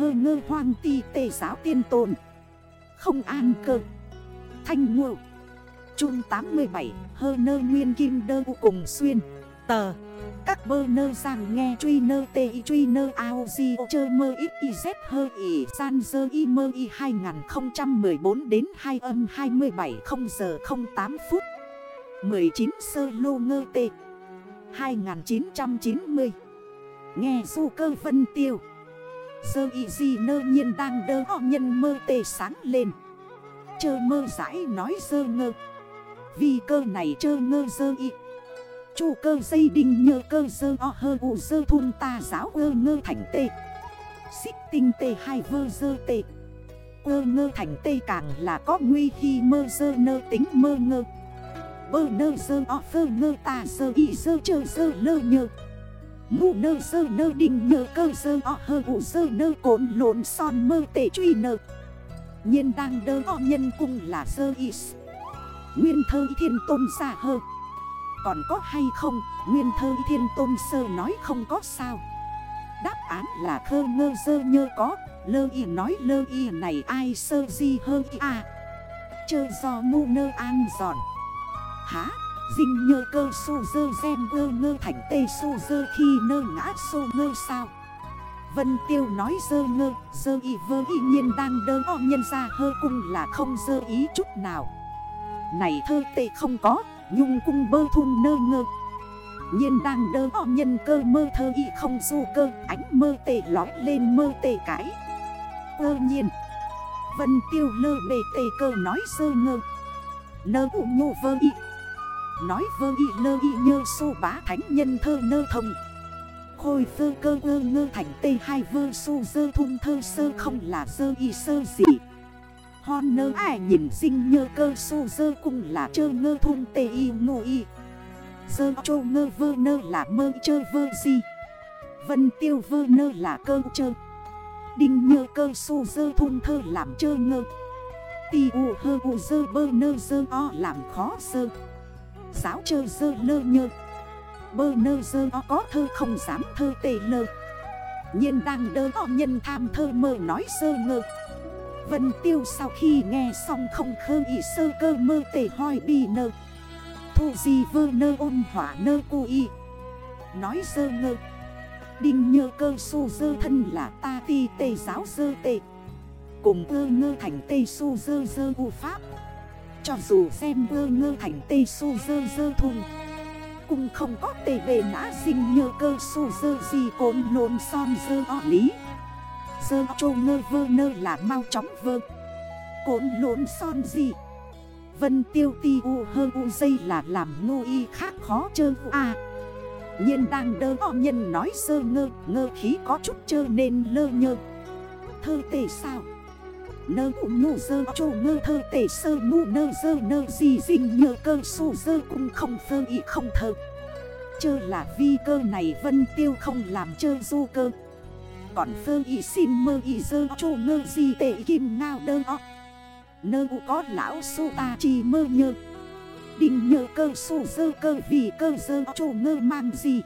hơ ngơ hoang ti tề giáo tiên tồn. Không an cơ. Thanh ngộ. Trung 87 hơ nơ nguyên kim đơ cùng xuyên. Tờ. Các bơ nơ rằng nghe truy nơ tê y truy nơ ao di ô chơ mơ ít y z hơ y san dơ y mơ y 2014 đến 2 âm 27 0 giờ 08 phút. 19 sơ lô ngơ tê. 2990 Nghe du cơ vân tiêu. Sơ y gì nơ nhiên đang đơ họ nhân mơ tê sáng lên. Chơ mơ giải nói sơ ngơ. Vì cơ này chơ ngơ sơ y. Chủ cơ dây đinh nhơ cơ sơ o hơ u sơ thun ta giáo ơ ngơ thành tê. Xích tinh tê hai vơ sơ tê. Ơ ngơ thành tê càng là có nguy khi mơ sơ nơ tính mơ ngơ. Bơ nơ sơ o phơ ngơ ta sơ y sơ chơ sơ lơ nhơ. Mù nơ sơ nơ đình nhơ cơ sơ o hơ vụ sơ nơ cồn lộn son mơ tệ truy nơ nhiên đang đơ o nhân cung là sơ is Nguyên thơ thiên tôn xa hơ. Còn có hay không? Nguyên thơ thiên tôn sơ nói không có sao. Đáp án là khơ ngơ sơ nhơ có. Lơ y nói lơ y này ai sơ di hơ y à Chơ do mu nơ an giòn. Há Dinh nhơ cơ su dơ xem ơ ngơ thành tê su dơ khi nơ ngã su ngơ sao. Vân tiêu nói dơ ngơ, Dơ y vơ y nhiên đang đơ o nhân ra hơ cung là không dơ ý chút nào. Này thơ tê không có, Nhung cung bơ thun nơ ngơ. Nhiên đang đơ o nhân cơ mơ thơ y không du cơ, Ánh mơ tê lói lên mơ tê cái. Ơ nhiên, Vân tiêu lơ bề tê cơ nói dơ ngơ. Nơ ụ nhô vơ y Nói vơ y lơ y nhơ su bá thánh nhân thơ nơ thông. Khôi phơ cơ ngơ ngơ thành tê hai vơ su dơ thun thơ sơ không là dơ y sơ gì Hon nơ ai nhìn sinh nhơ cơ su dơ cung là chơ ngơ thun tê y ngô y. Dơ chô ngơ vơ nơ là mơ chơ vơ gì Vân tiêu vơ nơ là cơ chơ. Đinh nhơ cơ su dơ thun thơ làm chơ ngơ. Tì u hơ u dơ bơ nơ dơ o làm khó sơ. Giáo chơ dơ lơ nhơ. Bơ nơ dơ o có thơ không dám thơ tê lơ. Nhiên đang đơ o nhân tham thơ mơ nói sơ ngơ. Vân tiêu sau khi nghe xong không khơ ý sơ cơ mơ tề hoi bi nơ. Thu gì vơ nơ ôn hỏa nơ cu y. Nói sơ ngơ. Đinh nhơ cơ su dơ thân là ta ti tề giáo dơ tề, Cùng ơ ngơ thành tê su dơ dơ u pháp cho dù xem ơ ngơ thành tê su dơ dơ thùng, Cũng không có tê bề nã sinh như cơ su dơ gì cốn lộn son dơ o lý. Dơ trô ngơ vơ nơ là mau chóng vơ Cốn lộn son gì Vân tiêu ti u hơ u dây là làm ngô y khác khó chơ u à nhiên đang đơ o nhân nói sơ ngơ Ngơ khí có chút chơ nên lơ nhơ. Thơ tê sao? Nơ ụ sơ dơ chô ngơ thơ tể sơ mụ nơ dơ nơ gì dinh nhờ cơ su dơ cũng không phơ ý không thơ. Chơ là vi cơ này vân tiêu không làm chơ du cơ. Còn phơ ý xin mơ ý dơ chô ngơ gì tể kim ngao đơ o. Nơ ụ có lão su ta chỉ mơ nhơ. Đình nhờ cơ su dơ cơ vì cơ dơ chô ngơ mang gì.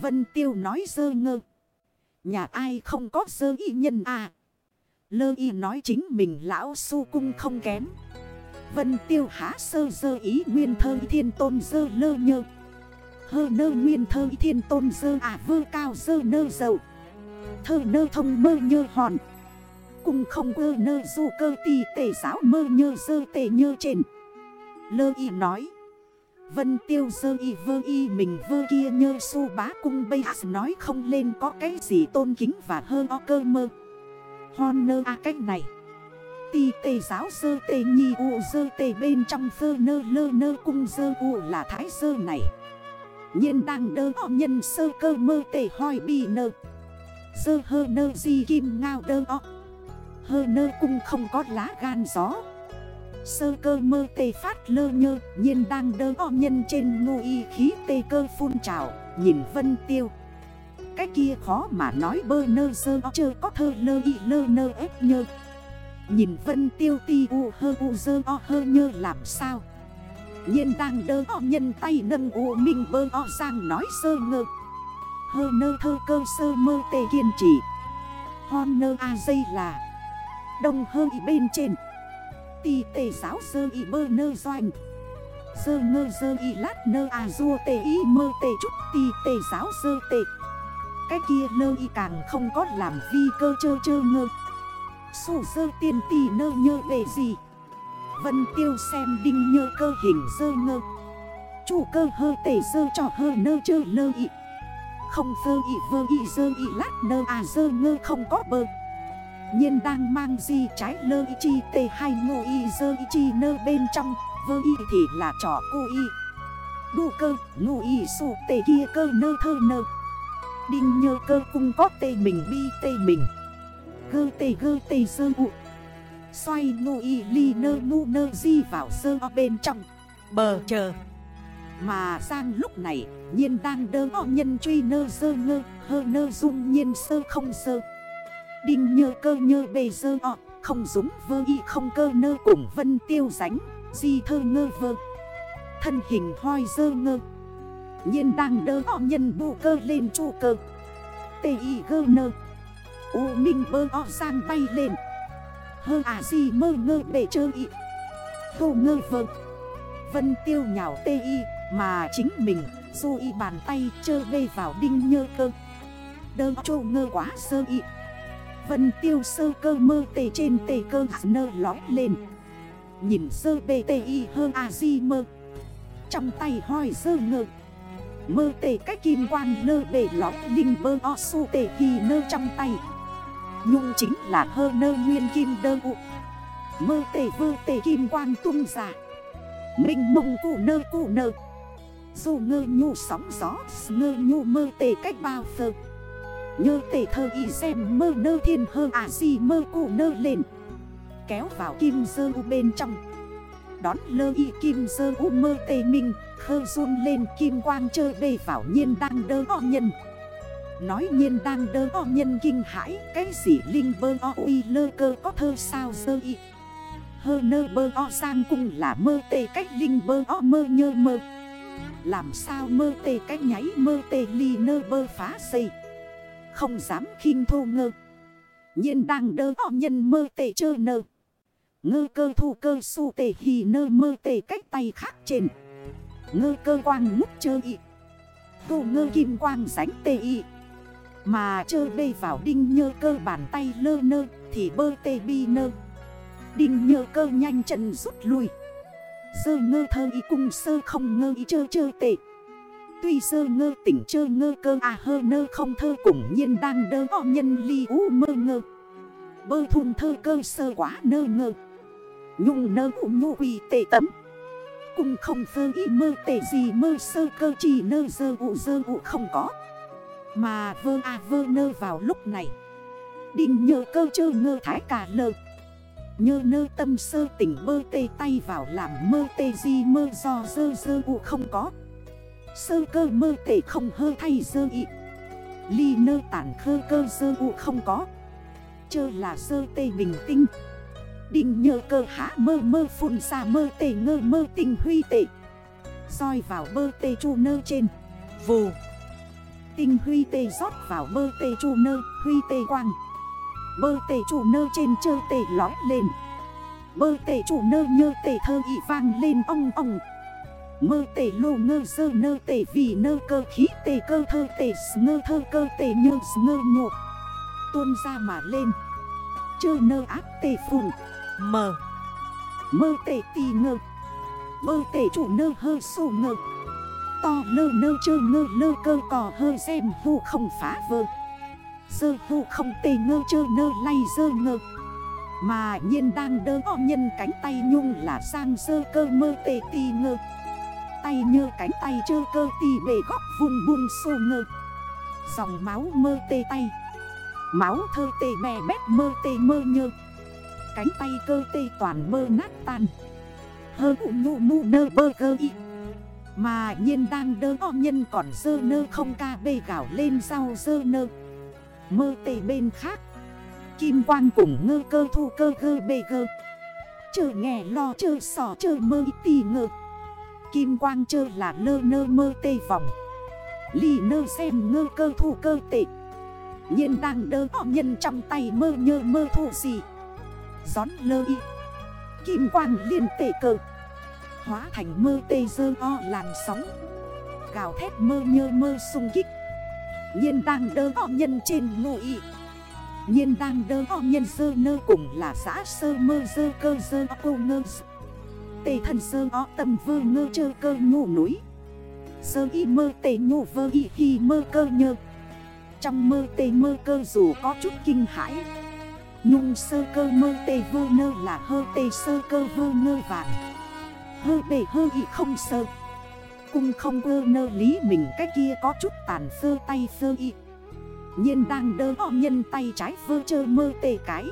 Vân tiêu nói dơ ngơ. Nhà ai không có dơ ý nhân à. Lơ y nói chính mình lão su cung không kém. Vân tiêu há sơ dơ ý nguyên thơ thiên tôn dơ lơ nhơ. Hơ nơ nguyên thơ thiên tôn dơ à vơ cao dơ nơ dậu. Thơ nơ thông mơ nhơ hòn. Cung không ơ nơ du cơ tì tể giáo mơ nhơ dơ tể nhơ trên. Lơ y nói. Vân tiêu dơ y vơ y mình vơ kia nhơ su bá cung bây nói không lên có cái gì tôn kính và hơ o cơ mơ. Honor a cách này. Ti tê giáo sơ tê nhi u sơ tê bên trong sơ nơ lơ nơ cung sơ u là thái sơ này. Nhiên đang đơ o nhân sơ cơ mơ tê hoi bi nơ. Sơ hơ nơ di kim ngao đơ o. Hơ nơ cung không có lá gan gió. Sơ cơ mơ tê phát lơ nhơ, nhiên đang đơ o nhân trên ngu y khí tê cơ phun trào, Nhìn vân tiêu cái kia khó mà nói bơ nơ sơ chơ có thơ lơ y lơ nơ ép nhơ. Nhìn vân tiêu ti u hơ u dơ o hơ nhơ làm sao? Nhiên đang đơ o nhân tay nâng u minh bơ o sang nói sơ ngơ. Hơ nơ thơ cơ sơ mơ tê kiên trì. Hon nơ a dây là Đông hơ y bên trên. Tì tề giáo sơ y bơ nơ doanh. Sơ ngơ sơ y lát nơ a dua tề y mơ tề chút. Tì tề giáo sơ tề cái kia nơ y càng không có làm vi cơ chơ chơ ngơ. Sủ sơ tiên tì nơ nhơ về gì? Vân tiêu xem đinh nhơ cơ hình sơ ngơ. Chủ cơ hơ tể sơ cho hơ nơ chơ nơ y. Không sơ y vơ y sơ y lát nơ à sơ ngơ không có bơ. Nhiên đang mang gì trái lơ y chi tê hai ngô y dơ y chi nơ bên trong. Vơ y thì là trò cô y. Đu cơ, ngô y sụ tê kia cơ nơ thơ nơ. Đinh nhơ cơ cung có tê mình, bi tê mình. Gơ tê gơ tê, sơ ụ Xoay ngô y ly nơ, nu nơ, di vào sơ bên trong. Bờ chờ. Mà sang lúc này, nhiên đang đơ o nhân truy nơ, sơ ngơ, Hơ nơ, dung nhiên, sơ không, sơ. Đinh nhơ cơ nhơ bề sơ ọ Không dũng, vơ y không cơ, nơ cùng vân tiêu ránh, Di thơ ngơ vơ. Thân hình hoi sơ ngơ nhiên đang đơ o nhân bù cơ lên trụ cơ. Tê y gơ nơ U minh bơ o sang bay lên. Hơ à gì mơ ngơ bể chơ y. Tô ngơ vơ. Vân tiêu nhào tê y Mà chính mình Du y bàn tay chơ bê vào đinh nhơ cơ. Đơ chô ngơ quá sơ y. Vân tiêu sơ cơ mơ tề trên tề cơ nơ lói lên. Nhìn sơ bê tê y hơ à di mơ. Trong tay hoi sơ ngơ. Mơ tề cách kim quan nơ bể lót linh bơ o su tề kỳ nơ trong tay. Nhung chính là hơ nơ nguyên kim đơ ụ Mơ tề vơ tề kim quan tung giả Mình mông cụ nơ cụ nơ. Dù ngơ nhu sóng gió, Ngơ nhu mơ tề cách bao phơ Nhơ tề thơ y xem mơ nơ thiên hơ à gì mơ cụ nơ lên. Kéo vào kim dơ bên trong. Đón lơ y kim dơ u mơ tê minh, Khơ run lên kim quang chơi bê vào nhiên đang đơ o nhân. Nói nhiên đang đơ o nhân kinh hãi, Cái gì linh bơ o uy lơ cơ có thơ sao dơ y? Hơ nơ bơ o sang cung là mơ tê cách linh bơ o mơ nhơ mơ. Làm sao mơ tê cách nháy mơ tê ly nơ bơ phá xây? Không dám khinh thô ngơ. Nhiên đang đơ o nhân mơ tê chơ nơ ngư cơ thu cơ su tề hì nơ mơ tề cách tay khác trên. Ngư cơ quang ngút chơ y. Tô ngơ kim quang sánh tê y. Mà chơ bê vào đinh nhơ cơ bàn tay lơ nơ, Thì bơ tê bi nơ. Đinh nhơ cơ nhanh chân rút lui. Sơ ngơ thơ y cung sơ không ngơ y chơ chơ tệ Tuy sơ ngơ tỉnh chơ ngơ cơ à hơ nơ không thơ cùng nhiên đang đơ o nhân ly u mơ ngơ. Bơ thùng thơ cơ sơ quá nơ ngơ. Nhung nơ u nhu quỳ tệ tấm. Cùng không phơ y mơ tệ gì mơ sơ cơ chỉ nơ dơ u dơ u không có. Mà vơ à vơ nơ vào lúc này. Định nhờ cơ chơ ngơ thái cả lơ. Nhơ nơ tâm sơ tỉnh bơ tê tay vào làm mơ tê gì mơ do dơ dơ u không có. Sơ cơ mơ tể không hơ thay dơ y Ly nơ tản khơ cơ dơ u không có. Chơ là sơ tê bình tinh đình nhờ cơ hã mơ mơ phun xa mơ tê ngơ mơ tình huy tệ. Soi vào bơ tê chu nơ trên. Vù. Tinh huy tê rót vào bơ tê chu nơ, Huy tê quang. Bơ tê chu nơ trên chơ tê lói lên. Bơ tê chủ nơ nhơ tê thơ ị vang lên ong ong. Mơ tê lô ngơ sơ nơ tê vì nơ cơ khí tê cơ thơ tê ngơ thơ cơ tê nhơ ngơ nhộ. Tuôn ra mà lên. Chơ nơ ác tê phùng. Mờ. Mơ tệ tì ngơ. Mơ tệ chủ nơ hơ sổ ngơ. To lơ nơ chơ ngơ lơ cơ cò hơ xem hù không phá vơ. Sơ hù không tê ngơ chơ nơ lay dơ ngơ. Mà nhiên đang đơ o nhân cánh tay nhung là sang sơ cơ mơ tê tì ngơ. Tay nhơ cánh tay chơ cơ tì bể góc vùng buông sô ngơ. Dòng máu mơ tê tay. Máu thơ tê mè bét mơ tê mơ nhơ. Cánh tay cơ tê toàn mơ nát tan. Hơ ụ nụ nụ nơ bơ cơ y. Mà nhiên đang đơ o nhân còn dơ nơ không ca bê gạo lên rau dơ nơ. Mơ tê bên khác. Kim quang cùng ngơ cơ thu cơ gơ bê gơ. Chờ nghe lo chờ sỏ chờ mơ tì ngơ. Kim quang chơ là lơ nơ mơ tê vòng. Ly nơ xem ngơ cơ thu cơ tệ nhiên đang đơ o nhân trong tay mơ nhơ mơ thu gì. Gión lơ y. Kim quang liên tệ cờ. Hóa thành mơ tê dơ o làn sóng. Gào thét mơ nhơ mơ sung kích. Nhiên đang đơ o nhân trên ngô y. Nhiên đang đơ o nhân sơ nơ cùng là giã sơ mơ dơ cơ dơ cô ngơ Tê thần sơ o tâm vơ ngơ chơ cơ ngủ núi. Sơ y mơ tê nhô vơ y khi mơ cơ nhơ. Trong mơ tê mơ cơ dù có chút kinh hãi Nhung sơ cơ mơ tê vơ nơ là hơ tê sơ cơ vơ nơ vàng Hơ bề hơ y không sơ. Cung không vơ nơ lý mình cái kia có chút tàn sơ tay sơ y. Nhiên đang đơ o nhân tay trái vơ chơ mơ tê cái.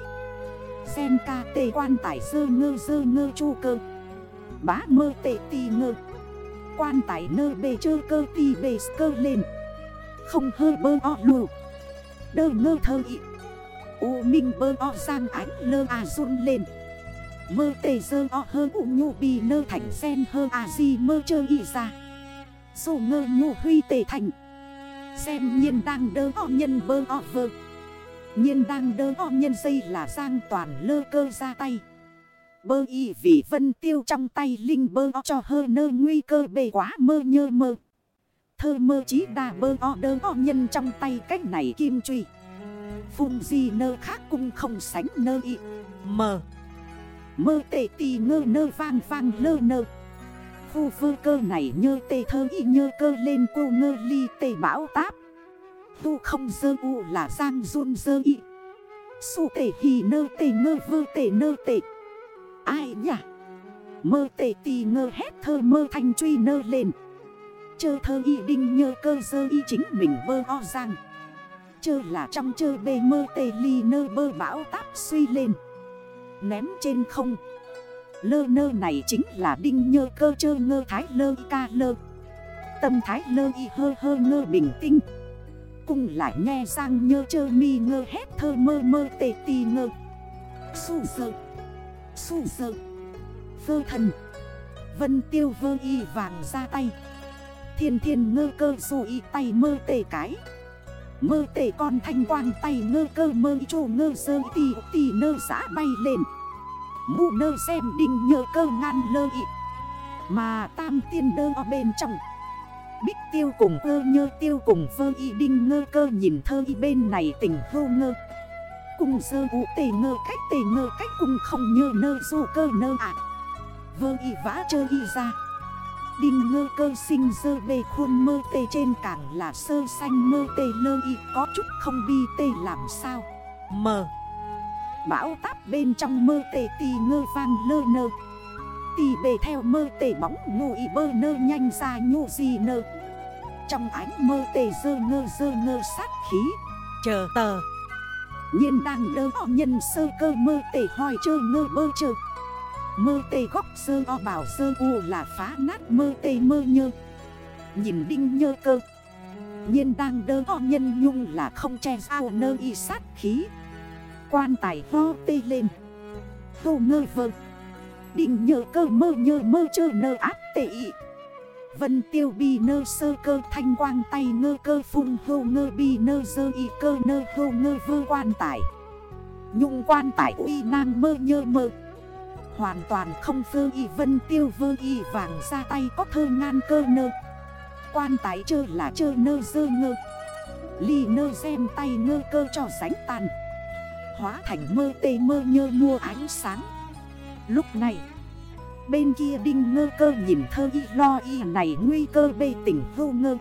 Sen ca tê quan tải sơ ngơ sơ ngơ chu cơ. Bá mơ tê tì ngơ. Quan tải nơ bề chơ cơ tì bề cơ lên. Không hơ bơ o lù. Đơ ngơ thơ ị U minh bơ o sang ánh lơ à run lên. Mơ tê dơ o hơ u nhu bì nơ thành sen hơ à gì mơ chơ y ra Dù ngơ nhu huy tê thành. Xem nhiên đang đơ o nhân bơ o vơ. Nhiên đang đơ o nhân dây là giang toàn lơ cơ ra tay. Bơ y vì vân tiêu trong tay linh bơ o cho hơ nơ nguy cơ bề quá mơ nhơ mơ. Thơ mơ chí đà bơ o đơ o nhân trong tay cách này kim truy. Phung gì nơ khác cung không sánh nơ y. Mờ Mơ tệ tì ngơ nơ vang vang lơ nơ. Khu vơ cơ này nhơ tê thơ y nhơ cơ lên cô ngơ ly tê bão táp. Tu không dơ u là giang run dơ y. Su tê hì nơ tê ngơ vơ tê nơ tê. Ai nhỉ? Mơ tê tì ngơ hét thơ mơ thanh truy nơ lên. Chơ thơ y đinh nhơ cơ dơ y chính mình vơ o giang. Chơ là trong chơ bê mơ tê ly nơ bơ bão táp suy lên. Ném trên không. Lơ nơ này chính là đinh nhơ cơ chơ ngơ thái lơ ca lơ. Tâm thái lơ y hơ hơ ngơ bình tinh. Cùng lại nghe sang nhơ chơ mi ngơ hét thơ mơ mơ tê tì ngơ. Su sơ. Su sơ. Phơ thần. Vân tiêu vơ y vàng ra tay. Thiên thiên ngơ cơ dù y tay mơ tê cái. Mơ tể con thanh quang tay ngơ cơ mơ chô ngơ sơ tì tì nơ giã bay lên. Mù nơ xem đinh nhờ cơ ngăn lơ ị. Mà tam tiên đơ ở bên trong. Bích tiêu cùng cơ nhơ tiêu cùng vơ y đinh ngơ cơ nhìn thơ y bên này tỉnh hô ngơ. Cùng sơ ụ tề ngơ cách tề ngơ cách cùng không nhơ nơ dù cơ nơ ạ. Vơ y vã chơ y ra. Đinh ngơ cơ sinh dơ bề khuôn mơ tê trên cảng là sơ xanh mơ tê lơ y có chút không bi tê làm sao? Mờ Bão táp bên trong mơ tê tì ngơ vang lơ nơ. Tì bề theo mơ tê bóng ngụ y bơ nơ nhanh ra nhu gì nơ. Trong ánh mơ tê dơ ngơ dơ ngơ sát khí. Chờ tờ. Nhiên đang đơ nhân sơ cơ mơ tê hỏi chơ ngơ bơ chơ. Mơ tê góc sơ o bảo sơ u là phá nát mơ tê mơ nhơ. Nhìn đinh nhơ cơ. Nhiên đang đơ o nhân nhung là không che sao nơ y sát khí. Quan tài ho tê lên. Hô ngơ vơ. Định nhơ cơ mơ nhơ mơ chơ nơ áp tệ y. Vân tiêu bi nơ sơ cơ thanh quang tay ngơ cơ phung hô ngơ bi nơ dơ y cơ nơ hô ngơ vơ quan tài. Nhung quan tài uy nang mơ nhơ mơ. Hoàn toàn không vơ y, vân tiêu vơ y, vàng ra tay có thơ ngan cơ nơ. Quan tài chơ là chơ nơ dơ ngơ. Ly nơ xem tay ngơ cơ cho sánh tàn. Hóa thành mơ tê mơ nhơ mua ánh sáng. Lúc này, Bên kia đinh ngơ cơ nhìn thơ y, lo y này nguy cơ bê tỉnh vô ngơ.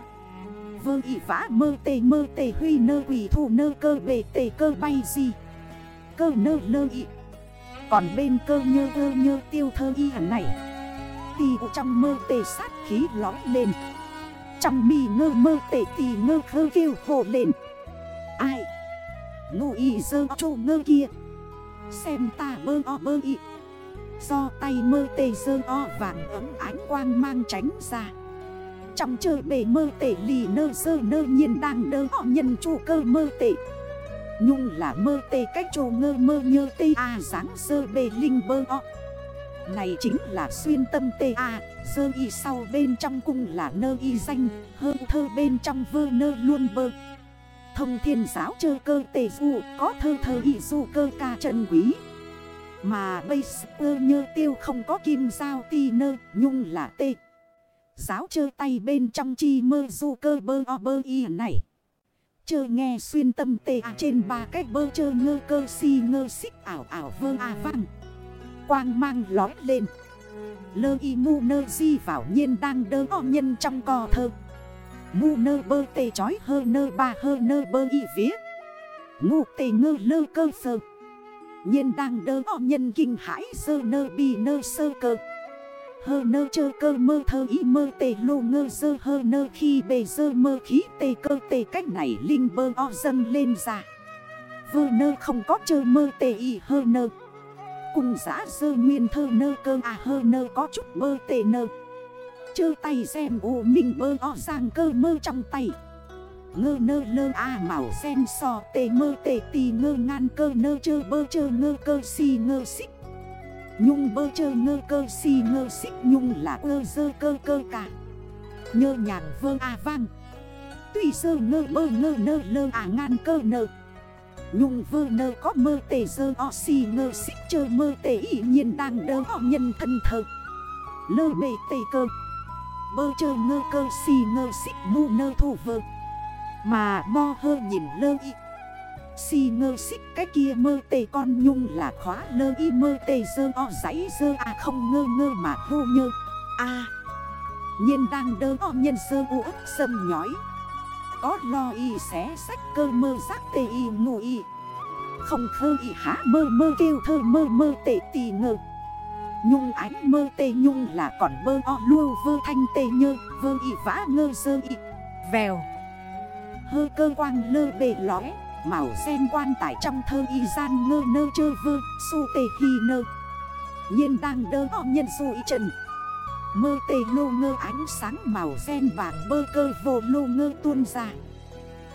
Vơ y vã mơ tê mơ tê huy nơ quỷ thủ nơ cơ bê tê cơ bay gì Cơ nơ lơ y còn bên cơ nhơ ơ nhơ tiêu thơ y hẳn này. Tì trong mơ tề sát khí lói lên. Trong mi ngơ mơ tề tì ngơ khơ kêu hồ lên. Ai? Ngô y dơ chô ngơ kia. Xem ta bơ o bơ y. Do tay mơ tề dơ o vàng ấm ánh quang mang tránh ra. Trong trời bể mơ tể lì nơ sơ nơ nhiên đang đơ họ nhân chủ cơ mơ tể Nhung là mơ tê cách trồ ngơ mơ nhơ tê a à dáng sơ bê linh bơ o. Này chính là xuyên tâm tê a Sơ y sau bên trong cung là nơ y danh, Hơ thơ bên trong vơ nơ luôn bơ. Thông thiên giáo chơ cơ tê du, Có thơ thơ y du cơ ca trần quý. Mà bây sơ nhơ tiêu không có kim giao ti nơ, Nhung là tê. Giáo chơ tay bên trong chi mơ du cơ bơ o bơ y này. Chơ nghe xuyên tâm tê à trên ba cách bơ chơ ngơ cơ si ngơ xích ảo ảo vơ à vang. Quang mang lói lên. Lơ y mu nơ di vào nhiên đang đơ o nhân trong cò thơ. Mu nơ bơ tê chói hơ nơ ba hơ nơ bơ y vía. Ngu tê ngơ lơ cơ sơ. Nhiên đang đơ o nhân kinh hãi sơ nơ bi nơ sơ cơ. Hơ nơ chơ cơ mơ thơ y mơ tê lô ngơ dơ hơ nơ khi bề dơ mơ khí tê cơ tê cách này linh bơ o dâng lên ra Vơ nơ không có chơ mơ tê y hơ nơ. Cùng giã dơ nguyên thơ nơ cơ à hơ nơ có chút bơ tê nơ. Chơ tay xem u mình bơ o giang cơ mơ trong tay. Ngơ nơ lơ a màu sen sò tê mơ tê tì ngơ ngan cơ nơ chơ bơ chơ ngơ cơ si ngơ xích. Nhung bơ chơ ngơ cơ, si ngơ xích nhung là ơ dơ cơ cơ cả. Nhơ nhàng vơ a vang. Tuy sơ ngơ bơ ngơ nơ lơ à ngan cơ nơ Nhung vơ nơ có mơ tề dơ o si ngơ xích chơ mơ tề ý nhiên đang đơ, o nhân thân thơ Lơ bề tề cơ. Bơ chơ ngơ cơ, si ngơ xích mu nơ thủ vơ. Mà mo hơ nhìn lơ y Si ngơ xích cái kia mơ tê con nhung là khóa lơ y mơ tê dơ o giấy dơ. À không ngơ ngơ mà hô nhơ. À nhiên đang đơ o nhân dơ u ức sâm nhói. Có lo y xé sách cơ mơ giác tê y ngủ y. Không khơ y há mơ mơ kêu thơ mơ mơ tê tì ngơ. Nhung ánh mơ tê nhung là còn bơ o lua vơ thanh tê nhơ. Vơ y vã ngơ dơ y. Vèo. Hơ cơ quang lơ bề lói Màu sen quan tải trong thơ y gian ngơ nơ chơ vơ, Su tê hi nơ. Nhiên đang đơ o nhân su y trần. Mơ tê lô ngơ ánh sáng màu sen vàng bơ cơ vô lô ngơ tuôn ra.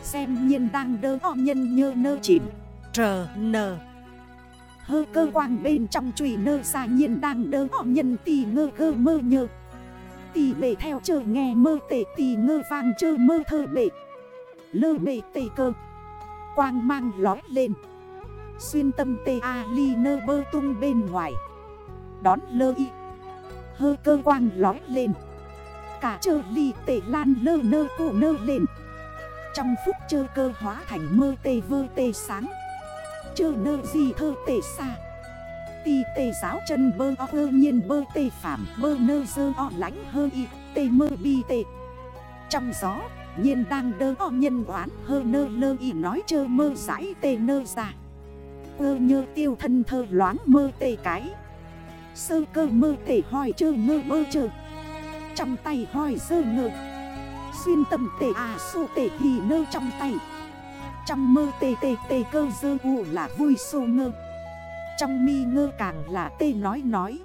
Xem nhiên đang đơ o nhân nhơ nơ chìm, Trờ nờ. Hơ cơ quang bên trong trùy nơ xa nhiên đang đơ o nhân tì ngơ cơ mơ nhơ. Tì bể theo chờ nghe mơ tê, tì ngơ vàng chơ mơ thơ bể. Lơ bể tê cơ. Quang mang lói lên. Xuyên tâm tê a ly nơ bơ tung bên ngoài. Đón lơ y. Hơ cơ quang lói lên. Cả chơ ly tệ lan lơ nơ cổ nơ lên. Trong phút chơ cơ hóa thành mơ tê vơ tê sáng. Chơ nơ gì thơ tê xa Tì tê giáo chân bơ o hơ nhiên bơ tê phạm Bơ nơ dơ o lánh hơ y tê mơ bi tê. Trong gió nhiên đang đơ o nhân oán, hơ nơ lơ y nói chơ mơ giải tê nơ ra. Ơ nhơ tiêu thân thơ loáng mơ tê cái. Sơ cơ mơ tê hỏi chơ ngơ mơ chơ. Trong tay hỏi sơ ngơ. Xuyên tâm tê à su tê hì nơ trong tay. Trong mơ tê tê tê cơ dơ u là vui sô ngơ. Trong mi ngơ càng là tê nói nói.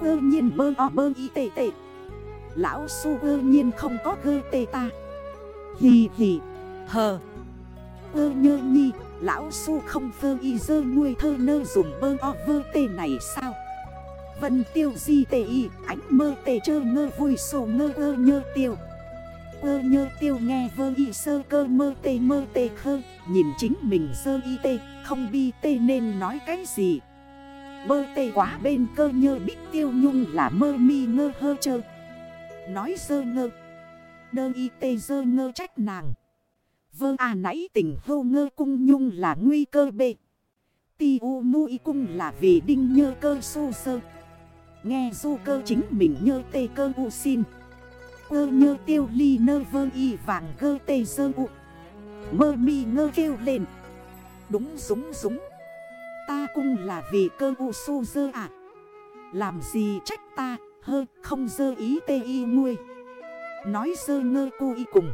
Ơ nhiên bơ o bơ y tê tê. Lão su ơ nhiên không có gơ tê ta. Hì hì Hờ. Ơ nhơ nhi Lão su không vơ y dơ nuôi thơ nơ dùng bơ o vơ tê này sao? Vân tiêu di tê y Ánh mơ tê chơ ngơ vui sổ ngơ ơ nhơ tiêu. Ơ nhơ tiêu nghe vơ y sơ cơ mơ tê mơ tê khơ Nhìn chính mình sơ y tê Không bi tê nên nói cái gì? Bơ tê quá bên cơ nhơ bích tiêu nhung là mơ mi ngơ hơ chơ. Nói sơ ngơ Đơ y tê dơ ngơ trách nàng. Vơ à nãy tỉnh hô ngơ cung nhung là nguy cơ bê. Ti u mu y cung là vì đinh nhơ cơ su sơ. Nghe du cơ chính mình nhơ tê cơ u xin. Ơ nhơ tiêu ly nơ vơ y vàng gơ tê dơ u. Mơ mi ngơ kêu lên. Đúng súng súng Ta cung là vì cơ u su dơ à. Làm gì trách ta? Hơ, không dơ ý tê y nguôi. Nói dơ ngơ cu y cùng.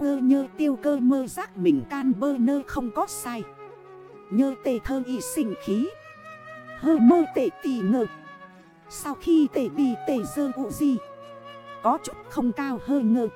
Cơ nhơ tiêu cơ mơ giác mình can bơ nơ không có sai. Nhơ tề thơ y sinh khí. Hơ mơ tề tì ngơ. Sau khi tề bì tề dơ ụ gì Có chút không cao hơ ngơ.